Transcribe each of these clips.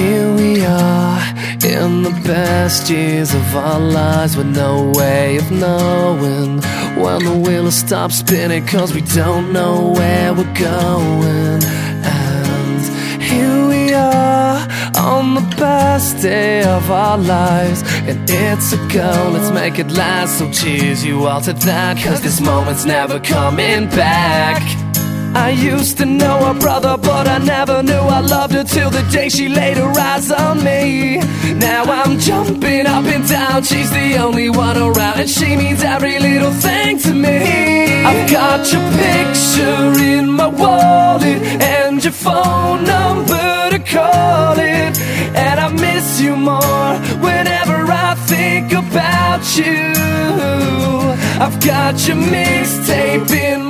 we are in the best years of our lives with no way of knowing when the wheel will stop spinning cause we don't know where we're going. And here we are on the best day of our lives and it's a go. Let's make it last so cheers you all to that cause this moment's never coming back I used to know her brother, but I never knew I loved her till the day she laid her eyes on me. Now I'm jumping up and down, she's the only one around, and she means every little thing to me. I've got your picture in my wallet and your phone number to call it, and I miss you more whenever I think about you. I've got your mixtape in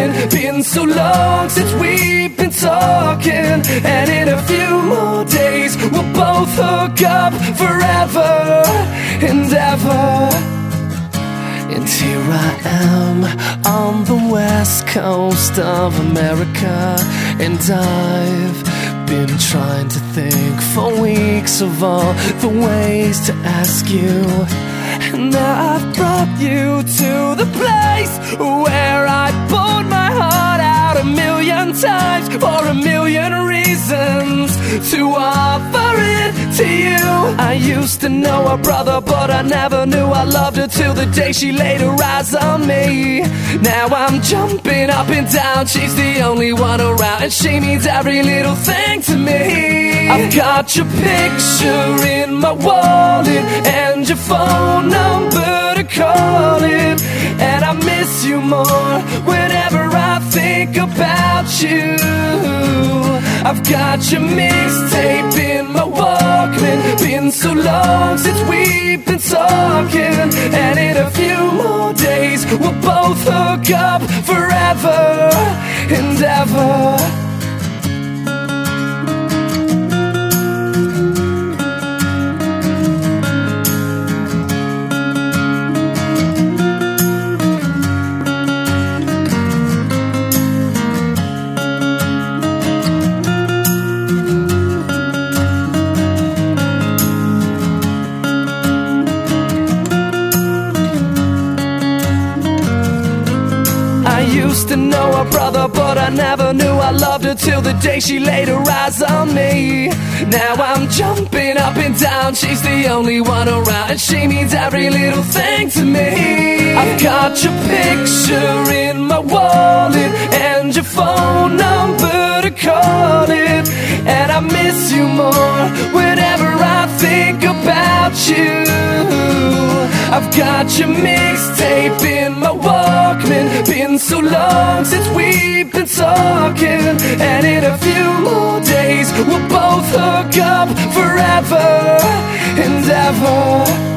Walkman. Been so long since we've been talking, and in a few more days we'll both hook up forever and ever. And here I am on the west coast of America, and I've been trying to think for weeks of all the ways to ask you. And now I've brought you to the place where I poured my I used to know her brother, but I never knew I loved her till the day she laid her eyes on me. Now I'm jumping up and down, she's the only one around, and she means every little thing to me. I've got your picture in my wallet and your phone number to call it, and I miss you more whenever I think about you. I've got your mixtape. So long since we've been talking, and in a few more days we'll both hook up forever and ever. Used to know her brother, but I never knew I loved her till the day she laid her eyes on me. Now I'm jumping up and down, she's the only one around, and she means every little thing to me. I've got your picture in my wallet and your phone number to call it, and I miss you more whenever I think about you. I've got your mixtape in my Walkman. Been so long since we've been talking, and in a few more days we'll both hook up forever and ever.